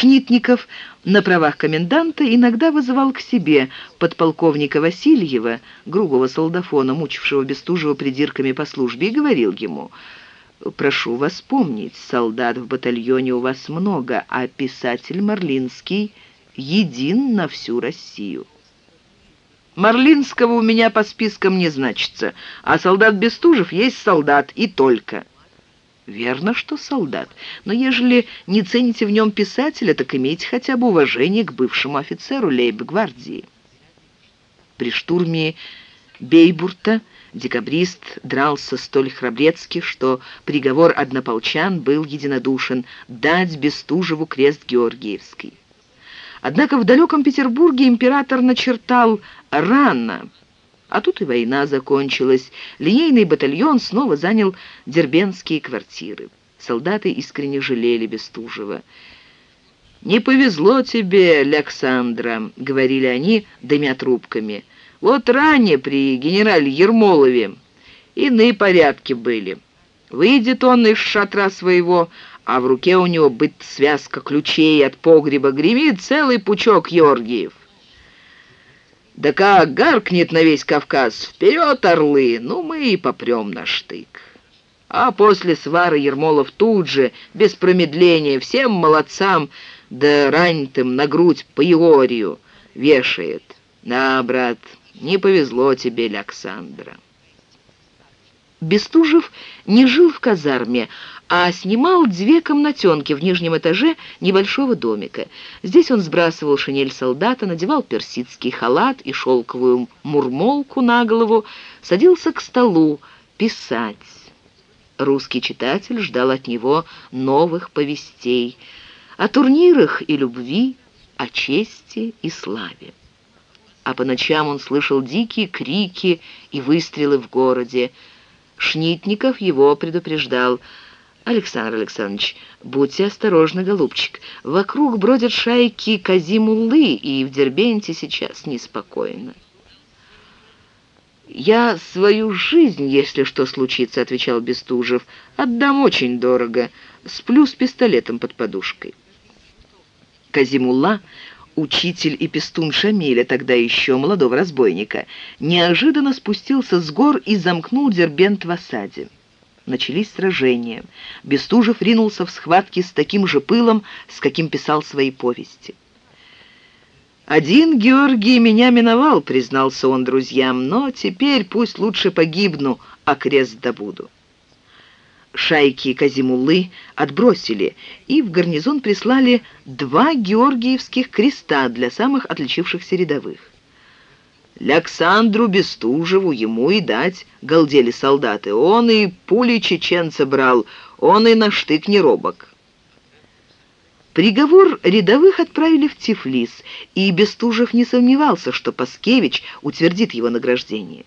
Шнитников на правах коменданта иногда вызывал к себе подполковника Васильева, грубого солдафона, мучившего Бестужева придирками по службе, и говорил ему «Прошу вас помнить, солдат в батальоне у вас много, а писатель Марлинский един на всю Россию». Марлинского у меня по спискам не значится, а солдат Бестужев есть солдат и только». «Верно, что солдат, но ежели не цените в нем писателя, так имейте хотя бы уважение к бывшему офицеру лейб-гвардии». При штурме Бейбурта декабрист дрался столь храбрецки, что приговор однополчан был единодушен — дать Бестужеву крест Георгиевский. Однако в далеком Петербурге император начертал «рано», а тут и война закончилась. Линейный батальон снова занял дербенские квартиры. Солдаты искренне жалели Бестужева. «Не повезло тебе, Александра», — говорили они, дымя трубками. «Вот ранее при генерале Ермолове иные порядки были. Выйдет он из шатра своего, а в руке у него быть связка ключей от погреба, гремит целый пучок Георгиев. Да как гаркнет на весь Кавказ «Вперед, орлы!» Ну, мы и попрем на штык. А после свары Ермолов тут же, без промедления, всем молодцам, да ранитым на грудь по Иорию вешает. «На, брат, не повезло тебе, Александра». Бестужев не жил в казарме, а снимал две комнатенки в нижнем этаже небольшого домика. Здесь он сбрасывал шинель солдата, надевал персидский халат и шелковую мурмолку на голову, садился к столу писать. Русский читатель ждал от него новых повестей о турнирах и любви, о чести и славе. А по ночам он слышал дикие крики и выстрелы в городе, Шнитников его предупреждал. «Александр Александрович, будьте осторожны, голубчик. Вокруг бродят шайки Казимуллы, и в Дербенте сейчас неспокойно». «Я свою жизнь, если что случится», — отвечал Бестужев, — «отдам очень дорого. Сплю с пистолетом под подушкой». Казимулла учитель и пестун Шамиля, тогда еще молодого разбойника, неожиданно спустился с гор и замкнул Дербент в осаде. Начались сражения. Бестужев ринулся в схватки с таким же пылом, с каким писал свои повести. «Один Георгий меня миновал», — признался он друзьям, «но теперь пусть лучше погибну, а крест добуду» шайки Казимуллы отбросили, и в гарнизон прислали два георгиевских креста для самых отличившихся рядовых. «Ляксандру Бестужеву ему и дать», — галдели солдаты. «Он и пули чеченца брал, он и на штык не робок». Приговор рядовых отправили в Тифлис, и Бестужев не сомневался, что Паскевич утвердит его награждение.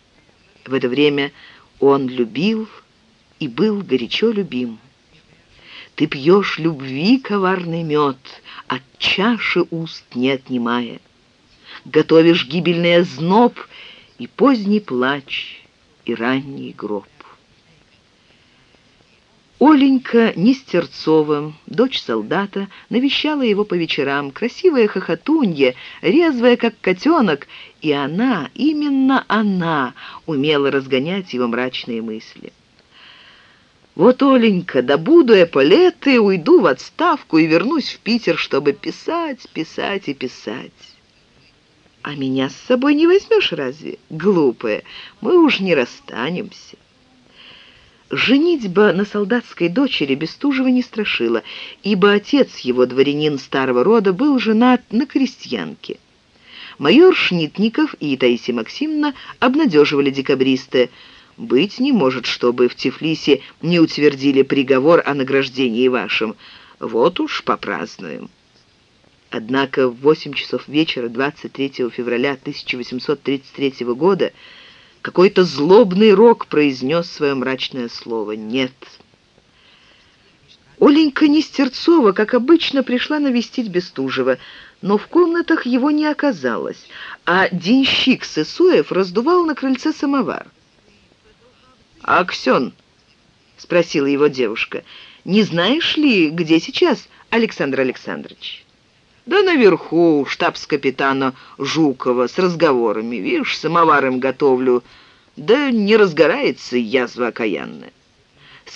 В это время он любил и был горячо любим. Ты пьешь любви коварный мед, от чаши уст не отнимая. Готовишь гибельный озноб и поздний плач, и ранний гроб. Оленька Нестерцова, дочь солдата, навещала его по вечерам, красивая хохотунья, резвая, как котенок, и она, именно она, умела разгонять его мрачные мысли. Вот, Оленька, добуду эполеты, уйду в отставку и вернусь в Питер, чтобы писать, писать и писать. А меня с собой не возьмешь разве? Глупая, мы уж не расстанемся. Женитьба на солдатской дочери Бестужева не страшила, ибо отец его, дворянин старого рода, был женат на крестьянке. Майор Шнитников и Таисия Максимовна обнадеживали декабристы – быть не может, чтобы в Тифлисе не утвердили приговор о награждении вашем. Вот уж попразднуем». Однако в 8 часов вечера 23 февраля 1833 года какой-то злобный рок произнес свое мрачное слово «нет». Оленька Нестерцова, как обычно, пришла навестить Бестужева, но в комнатах его не оказалось, а денщик Сысоев раздувал на крыльце самовар. «Аксен?» — спросила его девушка. «Не знаешь ли, где сейчас Александр Александрович?» Да наверху у штабс-капитана Жукова с разговорами. Видишь, самоваром готовлю. Да не разгорается язва окаянная.